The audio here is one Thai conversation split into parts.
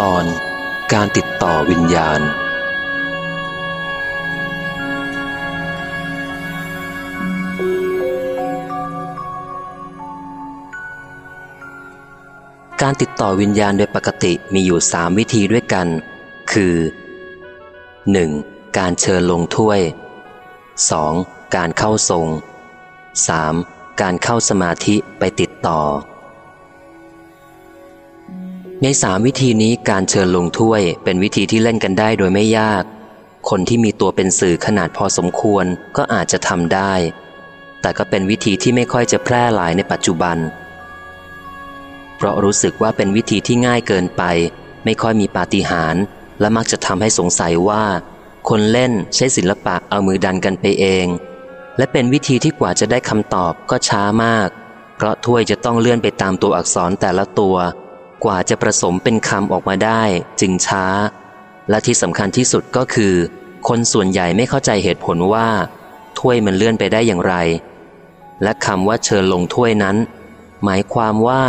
ตอนการติดต่อวิญญาณ การติดต่อวิญญาณโดยปกติมีอยู่สามวิธีด้วยกัน คือ 1. การเชิญลงถ้วย 2. การเข้าทรง 3. การเข้าสมาธิไปติดต่อ ในสามวิธีนี้การเชิญลงถ้วยเป็นวิธีที่เล่นกันได้โดยไม่ยาก คนที่มีตัวเป็นสื่อขนาดพอสมควรก็อาจจะทำได้ แต่ก็เป็นวิธีที่ไม่ค่อยจะแพร่หลายในปัจจุบัน เพราะรู้สึกว่าเป็นวิธีที่ง่ายเกินไป ไม่ค่อยมีปาฏิหาริย์และมักจะทำให้สงสัยว่า คนเล่นใช้ศิลปะเอามือดันกันไปเอง และเป็นวิธีที่กว่าจะได้คำตอบก็ช้ามาก เพราะถ้วยจะต้องเลื่อนไปตามตัวอักษรแต่ละตัว กว่าจะประสมเป็นคำออกมาได้จึงช้า และที่สำคัญที่สุดก็คือ คนส่วนใหญ่ไม่เข้าใจเหตุผลว่า ถ้วยมันเลื่อนไปได้อย่างไร และคำว่าเชิญลงถ้วยนั้น หมายความว่า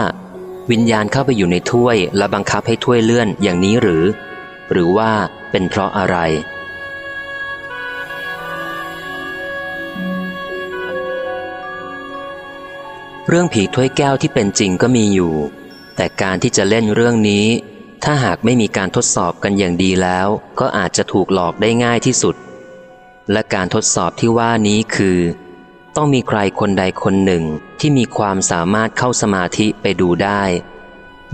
วิญญาณเข้าไปอยู่ในถ้วย และบังคับให้ถ้วยเลื่อนอย่างนี้หรือ หรือว่าเป็นเพราะอะไรเรื่องผีถ้วยแก้วที่เป็นจริงก็มีอยู่ แต่การที่จะเล่นเรื่องนี้ ถ้าหากไม่มีการทดสอบกันอย่างดีแล้ว ก็อาจจะถูกหลอกได้ง่ายที่สุด และการทดสอบที่ว่านี้คือ ต้องมีใครคนใดคนหนึ่งที่มีความสามารถเข้าสมาธิไปดูได้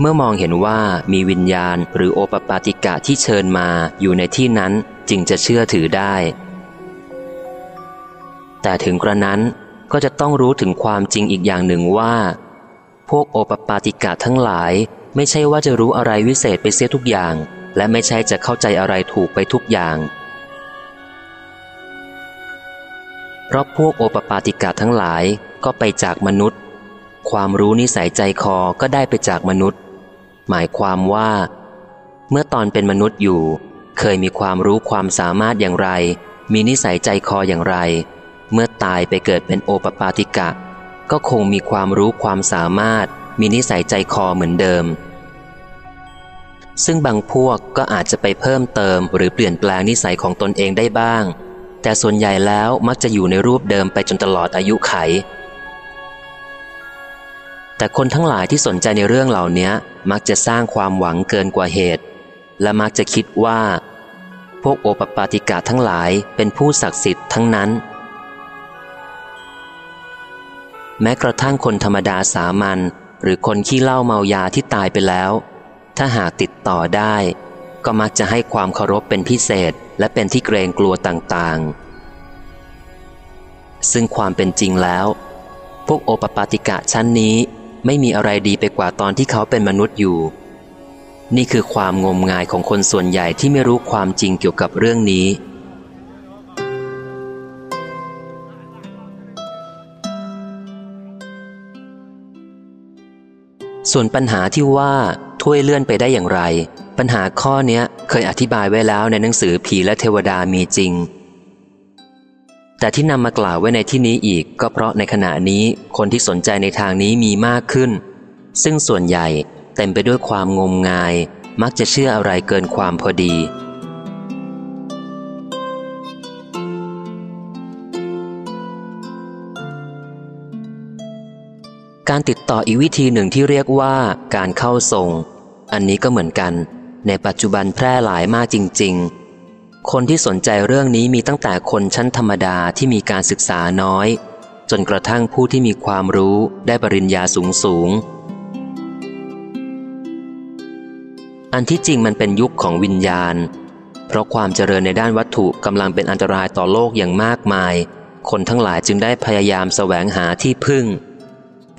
เมื่อมองเห็นว่ามีวิญญาณหรือโอปปาติกะที่เชิญมาอยู่ในที่นั้นจึงจะเชื่อถือได้ แต่ถึงกระนั้นก็จะต้องรู้ถึงความจริงอีกอย่างหนึ่งว่า พวกโอปปาติกะทั้งหลาย ไม่ใช่ว่าจะรู้อะไรวิเศษไปเสียทุกอย่าง และไม่ใช่จะเข้าใจอะไรถูกไปทุกอย่าง เพราะพวกโอปปาติกะทั้งหลายก็ไปจากมนุษย์ ความรู้นิสัยใจคอก็ได้ไปจากมนุษย์ หมายความว่า เมื่อตอนเป็นมนุษย์อยู่ เคยมีความรู้ความสามารถอย่างไร มีนิสัยใจคออย่างไร เมื่อตายไปเกิดเป็นโอปปาติกะ ก็คงมีความรู้ความสามารถ มีนิสัยใจคอเหมือนเดิม ซึ่งบางพวกก็อาจจะไปเพิ่มเติมหรือเปลี่ยนแปลงนิสัยของตนเองได้บ้าง แต่ส่วนใหญ่แล้วมักจะอยู่ในรูปเดิมไปจนตลอดอายุไข แต่คนทั้งหลายที่สนใจในเรื่องเหล่านี้มักจะสร้างความหวังเกินกว่าเหตุ และมักจะคิดว่า พวกโอปปาติกะทั้งหลายเป็นผู้ศักดิ์สิทธิ์ทั้งนั้น แม้กระทั่งคนธรรมดาสามัญหรือคนขี้เหล้าเมายาที่ตายไปแล้ว ถ้าหากติดต่อได้ ก็มักจะให้ความเคารพเป็นพิเศษ และเป็นที่เกรงกลัวต่างๆ ซึ่งความเป็นจริงแล้ว พวกโอปปาติกะชั้นนี้ไม่มีอะไรดีไปกว่าตอนที่เขาเป็นมนุษย์อยู่ นี่คือความงมงายของคนส่วนใหญ่ที่ไม่รู้ความจริงเกี่ยวกับเรื่องนี้ ส่วนปัญหาที่ว่าถ้วยเลื่อนไปได้อย่างไร ปัญหาข้อนี้เคยอธิบายไว้แล้วในหนังสือผีและเทวดามีจริง แต่ที่นำมากล่าวไว้ในที่นี้อีกก็เพราะในขณะนี้คนที่สนใจในทางนี้มีมากขึ้น ซึ่งส่วนใหญ่เต็มไปด้วยความงมงาย มักจะเชื่ออะไรเกินความพอดี การติดต่ออีกวิธีหนึ่งที่เรียกว่าการเข้าทรง อันนี้ก็เหมือนกัน ในปัจจุบันแพร่หลายมากจริง ๆ คนที่สนใจเรื่องนี้มีตั้งแต่คนชั้นธรรมดาที่มีการศึกษาน้อย จนกระทั่งผู้ที่มีความรู้ได้ปริญญาสูงสูงอันที่จริงมันเป็นยุคของวิญญาณ เพราะความเจริญในด้านวัตถุกำลังเป็นอันตรายต่อโลกอย่างมากมาย คนทั้งหลายจึงได้พยายามแสวงหาที่พึ่ง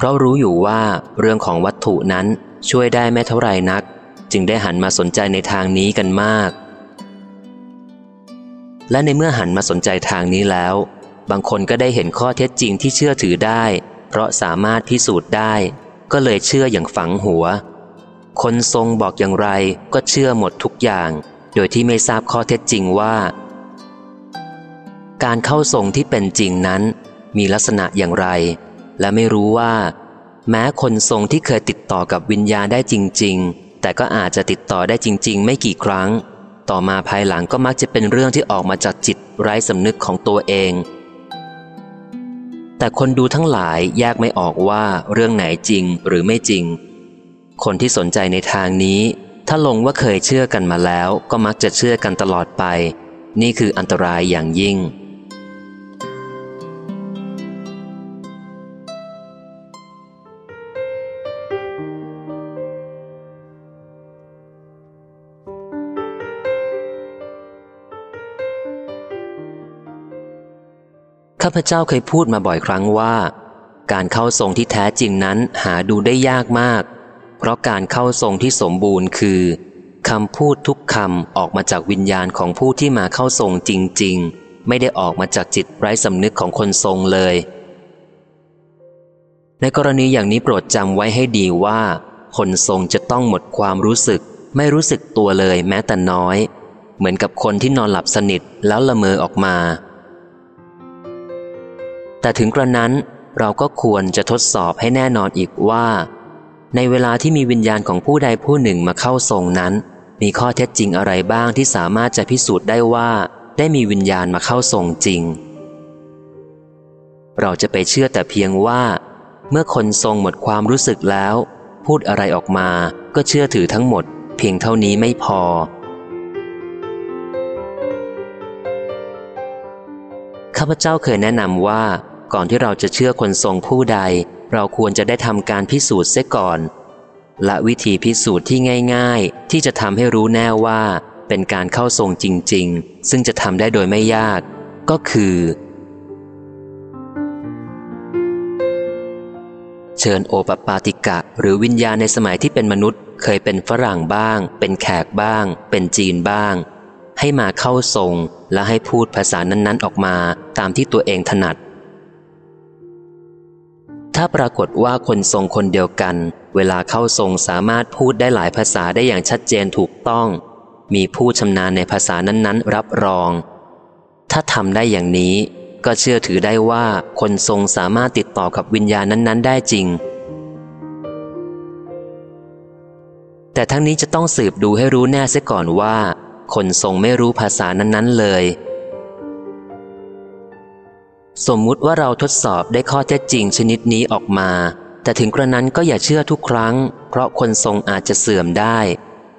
เพราะรู้อยู่ว่าเรื่องของวัตถุนั้นช่วยได้ไม่เท่าไรนัก จึงได้หันมาสนใจในทางนี้กันมาก และในเมื่อหันมาสนใจทางนี้แล้ว บางคนก็ได้เห็นข้อเท็จจริงที่เชื่อถือได้ เพราะสามารถพิสูจน์ได้ ก็เลยเชื่ออย่างฝังหัว คนทรงบอกอย่างไรก็เชื่อหมดทุกอย่าง โดยที่ไม่ทราบข้อเท็จจริงว่า การเข้าทรงที่เป็นจริงนั้น มีลักษณะอย่างไร และไม่รู้ว่า แม้คนทรงที่เคยติดต่อกับวิญญาณได้จริง ๆ แต่ก็อาจจะติดต่อได้จริง ๆ ไม่กี่ครั้ง ต่อมาภายหลังก็มักจะเป็นเรื่องที่ออกมาจากจิตไร้สำนึกของตัวเอง แต่คนดูทั้งหลายแยกไม่ออกว่าเรื่องไหนจริงหรือไม่จริง คนที่สนใจในทางนี้ ถ้าลงว่าเคยเชื่อกันมาแล้ว ก็มักจะเชื่อกันตลอดไป นี่คืออันตรายอย่างยิ่ง พเจ้าเคยพูดมาบ่อยครั้งว่า การเข้าทรงที่แท้จริงนั้นหาดูได้ยากมาก เพราะการเข้าทรงที่สมบูรณ์คือคำพูดทุกคำออกมาจากวิญญาณของผู้ที่มาเข้าทรงจริง ๆ ไม่ได้ออกมาจากจิตไร้สำนึกของคนทรงเลย ในกรณีอย่างนี้โปรดจำไว้ให้ดีว่า คนทรงจะต้องหมดความรู้สึก ไม่รู้สึกตัวเลยแม้แต่น้อย เหมือนกับคนที่นอนหลับสนิทแล้วละเมอออกมา แต่ถึงกระนั้นเราก็ควรจะทดสอบให้แน่นอนอีกว่า ในเวลาที่มีวิญญาณของผู้ใดผู้หนึ่งมาเข้าทรงนั้น มีข้อเท็จจริงอะไรบ้างที่สามารถจะพิสูจน์ได้ว่า ได้มีวิญญาณมาเข้าทรงจริง เราจะไปเชื่อแต่เพียงว่า เมื่อคนทรงหมดความรู้สึกแล้ว พูดอะไรออกมาก็เชื่อถือทั้งหมด เพียงเท่านี้ไม่พอ ข้าพเจ้าเคยแนะนำว่า ก่อนที่เราจะเชื่อคนทรงผู้ใด เราควรจะได้ทำการพิสูจน์เสียก่อน และวิธีพิสูจน์ที่ง่าย ๆ ที่จะทำให้รู้แน่ว่า เป็นการเข้าทรงจริง ๆ ซึ่งจะทำได้โดยไม่ยาก ก็คือ เชิญโอปปาติกะ หรือวิญญาณในสมัยที่เป็นมนุษย์ เคยเป็นฝรั่งบ้าง เป็นแขกบ้าง เป็นจีนบ้างให้มาเข้าทรงและให้พูดภาษานั้นๆออกมาตามที่ตัวเองถนัด ถ้าปรากฏว่าคนทรงคนเดียวกัน เวลาเข้าทรงสามารถพูดได้หลายภาษาได้อย่างชัดเจนถูกต้อง มีผู้ชำนาญในภาษานั้นๆ รับรอง ถ้าทำได้อย่างนี้ ก็เชื่อถือได้ว่าคนทรงสามารถติดต่อกับวิญญาณนั้น ๆ ได้จริง แต่ทั้งนี้จะต้องสืบดูให้รู้แน่เสียก่อนว่า คนทรงไม่รู้ภาษานั้นๆเลย สมมุติว่าเราทดสอบได้ข้อเท็จจริงชนิดนี้ออกมา แต่ถึงกระนั้นก็อย่าเชื่อทุกครั้ง เพราะคนทรงอาจจะเสื่อมได้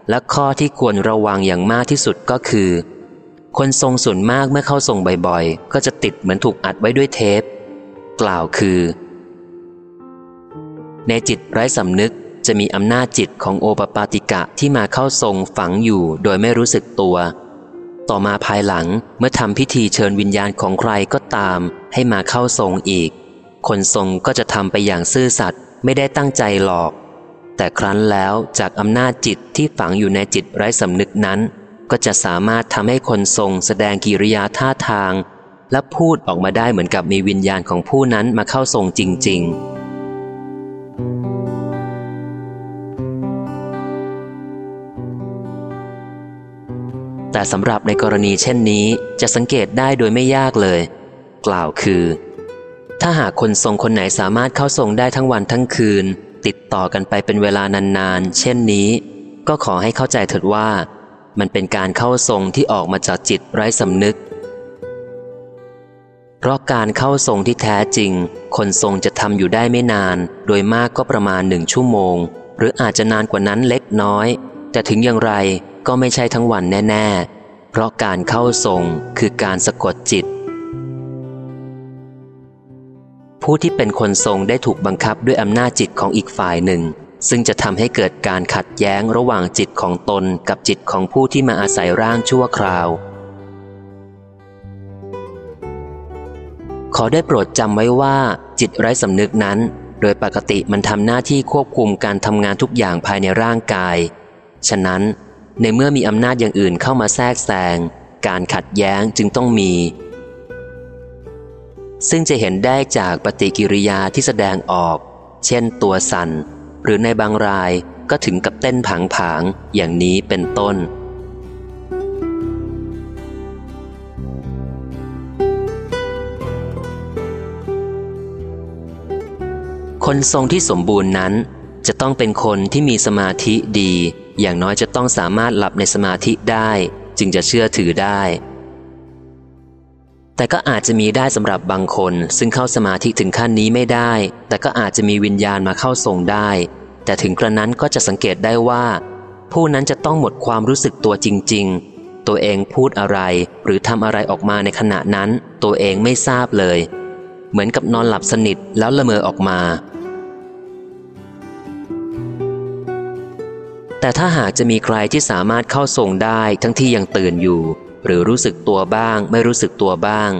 และข้อที่ควรระวังอย่างมากที่สุดก็คือ คนทรงส่วนมากเมื่อเข้าทรงบ่อยๆ ก็จะติดเหมือนถูกอัดไว้ด้วยเทป กล่าวคือ ในจิตไร้สำนึกจะมีอำนาจจิตของโอปปาติกะที่มาเข้าทรงฝังอยู่โดยไม่รู้สึกตัว ต่อมาภายหลังเมื่อทำพิธีเชิญวิญญาณของใครก็ตาม ให้มาเข้าทรงอีก คนทรงก็จะทำไปอย่างซื่อสัตย์ไม่ได้ตั้งใจหลอก แต่ครั้นแล้วจากอำนาจจิตที่ฝังอยู่ในจิตไร้สำนึกนั้น ก็จะสามารถทำให้คนทรงแสดงกิริยาท่าทาง และพูดออกมาได้เหมือนกับมีวิญญาณของผู้นั้นมาเข้าทรงจริง ๆ แต่สำหรับในกรณีเช่นนี้จะสังเกตได้โดยไม่ยากเลย กล่าวคือ ถ้าหากคนทรงคนไหนสามารถเข้าทรงได้ทั้งวันทั้งคืน ติดต่อกันไปเป็นเวลานานๆ เช่นนี้ ก็ขอให้เข้าใจเถิดว่า มันเป็นการเข้าทรงที่ออกมาจากจิตไร้สำนึก เพราะการเข้าทรงที่แท้จริง คนทรงจะทำอยู่ได้ไม่นาน โดยมากก็ประมาณหนึ่งชั่วโมง หรืออาจจะนานกว่านั้นเล็กน้อย แต่ถึงอย่างไร ก็ไม่ใช่ทั้งวันแน่ ๆ เพราะการเข้าทรงคือการสะกดจิต ผู้ที่เป็นคนทรงได้ถูกบังคับด้วยอำนาจจิตของอีกฝ่ายหนึ่ง ซึ่งจะทำให้เกิดการขัดแย้งระหว่างจิตของตนกับจิตของผู้ที่มาอาศัยร่างชั่วคราว ขอได้โปรดจำไว้ว่า จิตไร้สำนึกนั้น โดยปกติมันทำหน้าที่ควบคุมการทำงานทุกอย่างภายในร่างกาย ฉะนั้น ในเมื่อมีอำนาจอย่างอื่นเข้ามาแทรกแซง การขัดแย้งจึงต้องมี ซึ่งจะเห็นได้จากปฏิกิริยาที่แสดงออก เช่นตัวสัน่น หรือในบางรายก็ถึงกับเต้นผังผางอย่างนี้เป็นต้นคนทรงที่สมบูรณ์นั้น จะต้องเป็นคนที่มีสมาธิดี อย่างน้อยจะต้องสามารถหลับในสมาธิได้ จึงจะเชื่อถือได้ แต่ก็อาจจะมีได้สำหรับบางคน ซึ่งเข้าสมาธิถึงขั้นนี้ไม่ได้ แต่ก็อาจจะมีวิญญาณมาเข้าทรงได้ แต่ถึงกระนั้นก็จะสังเกตได้ว่า ผู้นั้นจะต้องหมดความรู้สึกตัวจริง ๆ ตัวเองพูดอะไร หรือทำอะไรออกมาในขณะนั้น ตัวเองไม่ทราบเลย เหมือนกับนอนหลับสนิทแล้วละเมอออกมา แต่ถ้าหากจะมีใครที่สามารถเข้าทรงได้ทั้งที่ยังตื่นอยู่ หรือรู้สึกตัวบ้าง ไม่รู้สึกตัวบ้าง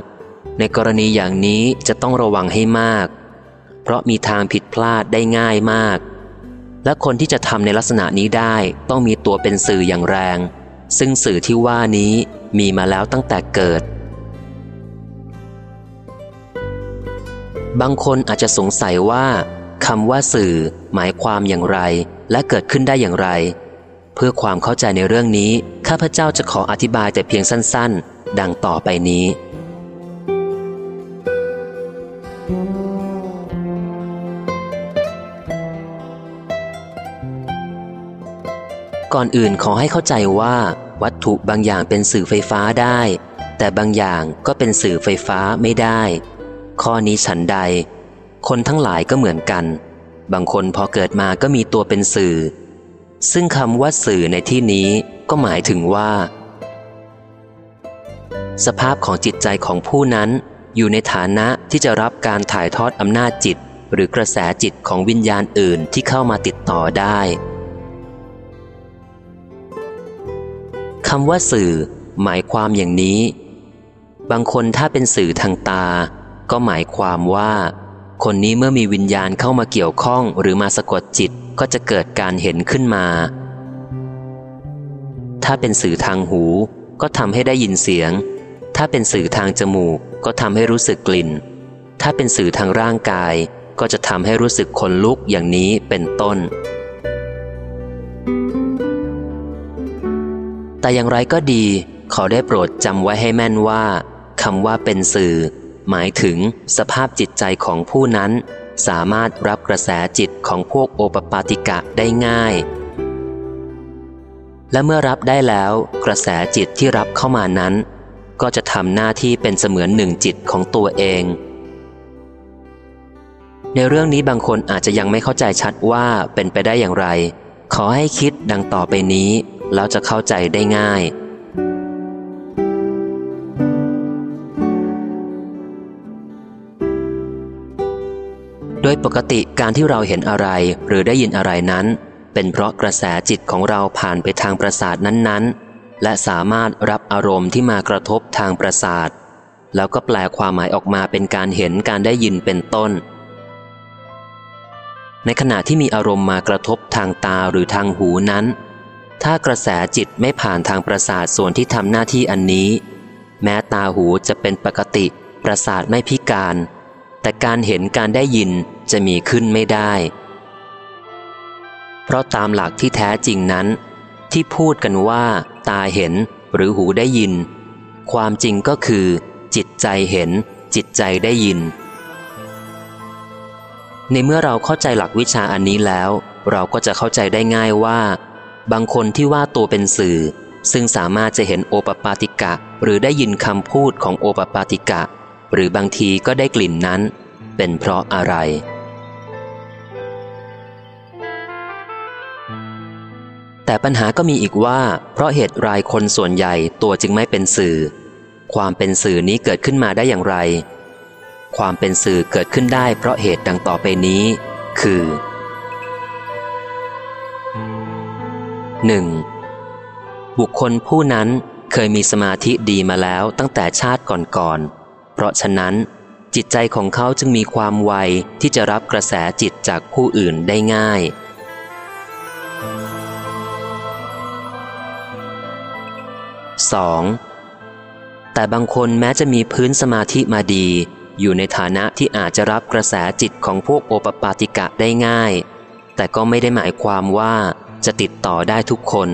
ในกรณีอย่างนี้จะต้องระวังให้มาก เพราะมีทางผิดพลาดได้ง่ายมาก และคนที่จะทำในลักษณะนี้ได้ต้องมีตัวเป็นสื่ออย่างแรง ซึ่งสื่อที่ว่านี้มีมาแล้วตั้งแต่เกิด บางคนอาจจะสงสัยว่าคำว่าสื่อหมายความอย่างไร และเกิดขึ้นได้อย่างไร เพื่อความเข้าใจในเรื่องนี้ ข้าพเจ้าจะขออธิบายแต่เพียงสั้น ๆ ดังต่อไปนี้ ก่อนอื่นขอให้เข้าใจว่า วัตถุบางอย่างเป็นสื่อไฟฟ้าได้ แต่บางอย่างก็เป็นสื่อไฟฟ้าไม่ได้ ข้อนี้ฉันใด คนทั้งหลายก็เหมือนกัน บางคนพอเกิดมาก็มีตัวเป็นสื่อ ซึ่งคำว่าสื่อในที่นี้ก็หมายถึงว่า สภาพของจิตใจของผู้นั้น อยู่ในฐานะที่จะรับการถ่ายทอดอำนาจจิต หรือกระแสจิตของวิญญาณอื่นที่เข้ามาติดต่อได้คำว่าสื่อ หมายความอย่างนี้ บางคนถ้าเป็นสื่อทางตา ก็หมายความว่า คนนี้เมื่อมีวิญญาณเข้ามาเกี่ยวข้องหรือมาสะกดจิตก็จะเกิดการเห็นขึ้นมา ถ้าเป็นสื่อทางหูก็ทำให้ได้ยินเสียง ถ้าเป็นสื่อทางจมูกก็ทำให้รู้สึกกลิ่น ถ้าเป็นสื่อทางร่างกาย ก็จะทำให้รู้สึกขนลุกอย่างนี้เป็นต้น แต่อย่างไรก็ดีขอได้โปรดจำไว้ให้แม่นว่าคำว่าเป็นสื่อ หมายถึงสภาพจิตใจของผู้นั้น สามารถรับกระแสจิตของพวกโอปปาติกะได้ง่าย และเมื่อรับได้แล้ว กระแสจิตที่รับเข้ามานั้น ก็จะทำหน้าที่เป็นเสมือนหนึ่งจิตของตัวเอง ในเรื่องนี้บางคนอาจจะยังไม่เข้าใจชัดว่าเป็นไปได้อย่างไร ขอให้คิดดังต่อไปนี้ แล้วจะเข้าใจได้ง่าย ยปกติการที่เราเห็นอะไรหรือได้ยินอะไรนั้น เป็นเพราะกระแสจิตของเราผ่านไปทางประสาทนั้นๆ และสามารถรับอารมณ์ที่มากระทบทางประสาท แล้วก็แปลความหมายออกมาเป็นการเห็นการได้ยินเป็นต้น ในขณะที่มีอารมณ์มากระทบทางตาหรือทางหูนั้น ถ้ากระแสจิตไม่ผ่านทางประสาทส่วนที่ทำหน้าที่อันนี้ แม้ตาหูจะเป็นปกติ ประสาทไม่พิการ แต่การเห็นการได้ยินจะมีขึ้นไม่ได้ เพราะตามหลักที่แท้จริงนั้น ที่พูดกันว่า ตาเห็นหรือหูได้ยิน ความจริงก็คือ จิตใจเห็น จิตใจได้ยิน ในเมื่อเราเข้าใจหลักวิชาอันนี้แล้ว เราก็จะเข้าใจได้ง่ายว่า บางคนที่ว่าตัวเป็นสื่อ ซึ่งสามารถจะเห็นโอปปาติกะ หรือได้ยินคำพูดของโอปปาติกะ หรือบางทีก็ได้กลิ่นนั้น เป็นเพราะอะไร แต่ปัญหาก็มีอีกว่า เพราะเหตุรายคนส่วนใหญ่ตัวจึงไม่เป็นสื่อ ความเป็นสื่อนี้เกิดขึ้นมาได้อย่างไร ความเป็นสื่อเกิดขึ้นได้เพราะเหตุดังต่อไปนี้ คือ 1. บุคคลผู้นั้นเคยมีสมาธิดีมาแล้วตั้งแต่ชาติก่อนๆ เพราะฉะนั้น จิตใจของเขาจึงมีความไวที่จะรับกระแสจิตจากผู้อื่นได้ง่าย 2. แต่บางคนแม้จะมีพื้นสมาธิมาดี อยู่ในฐานะที่อาจจะรับกระแสจิตของพวกโอปปาติกะได้ง่าย แต่ก็ไม่ได้หมายความว่าจะติดต่อได้ทุกคน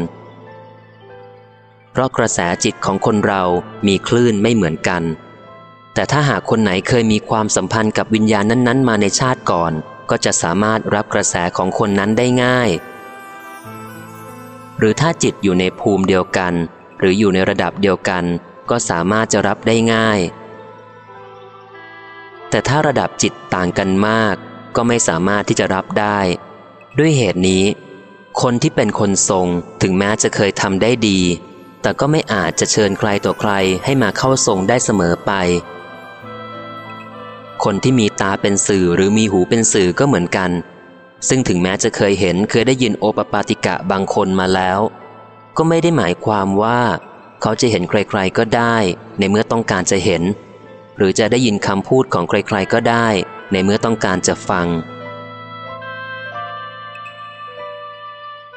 เพราะกระแสจิตของคนเรามีคลื่นไม่เหมือนกัน แต่ถ้าหากคนไหนเคยมีความสัมพันธ์กับวิญญาณนั้นๆ มาในชาติก่อน ก็จะสามารถรับกระแสของคนนั้นได้ง่าย หรือถ้าจิตอยู่ในภูมิเดียวกัน หรืออยู่ในระดับเดียวกัน ก็สามารถจะรับได้ง่าย แต่ถ้าระดับจิตต่างกันมาก ก็ไม่สามารถที่จะรับได้ ด้วยเหตุนี้ คนที่เป็นคนทรงถึงแม้จะเคยทำได้ดีแต่ก็ไม่อาจจะเชิญใครต่อใครให้มาเข้าทรงได้เสมอไป คนที่มีตาเป็นสื่อหรือมีหูเป็นสื่อก็เหมือนกัน ซึ่งถึงแม้จะเคยเห็นเคยได้ยินโอปปาติกะบางคนมาแล้ว ก็ไม่ได้หมายความว่า เขาจะเห็นใครๆก็ได้ ในเมื่อต้องการจะเห็น หรือจะได้ยินคำพูดของใครๆก็ได้ ในเมื่อต้องการจะฟัง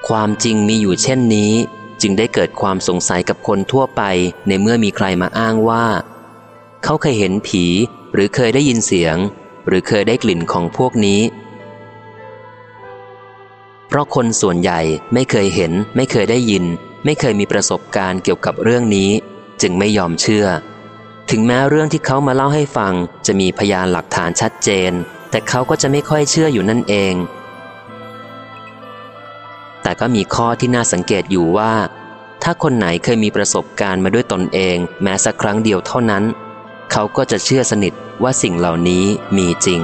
ความจริงมีอยู่เช่นนี้จึงได้เกิดความสงสัยกับคนทั่วไป ในเมื่อมีใครมาอ้างว่า เขาเคยเห็นผี หรือเคยได้ยินเสียง หรือเคยได้กลิ่นของพวกนี้ เพราะคนส่วนใหญ่ไม่เคยเห็น ไม่เคยได้ยิน ไม่เคยมีประสบการณ์เกี่ยวกับเรื่องนี้ จึงไม่ยอมเชื่อ ถึงแม้เรื่องที่เขามาเล่าให้ฟัง จะมีพยานหลักฐานชัดเจน แต่เขาก็จะไม่ค่อยเชื่ออยู่นั่นเอง แต่ก็มีข้อที่น่าสังเกตอยู่ว่าถ้าคนไหนเคยมีประสบการณ์มาด้วยตนเอง แม้สักครั้งเดียวเท่านั้น เขาก็จะเชื่อสนิทว่าสิ่งเหล่านี้มีจริง